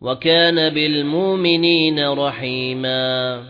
وكان بالمؤمنين رحيما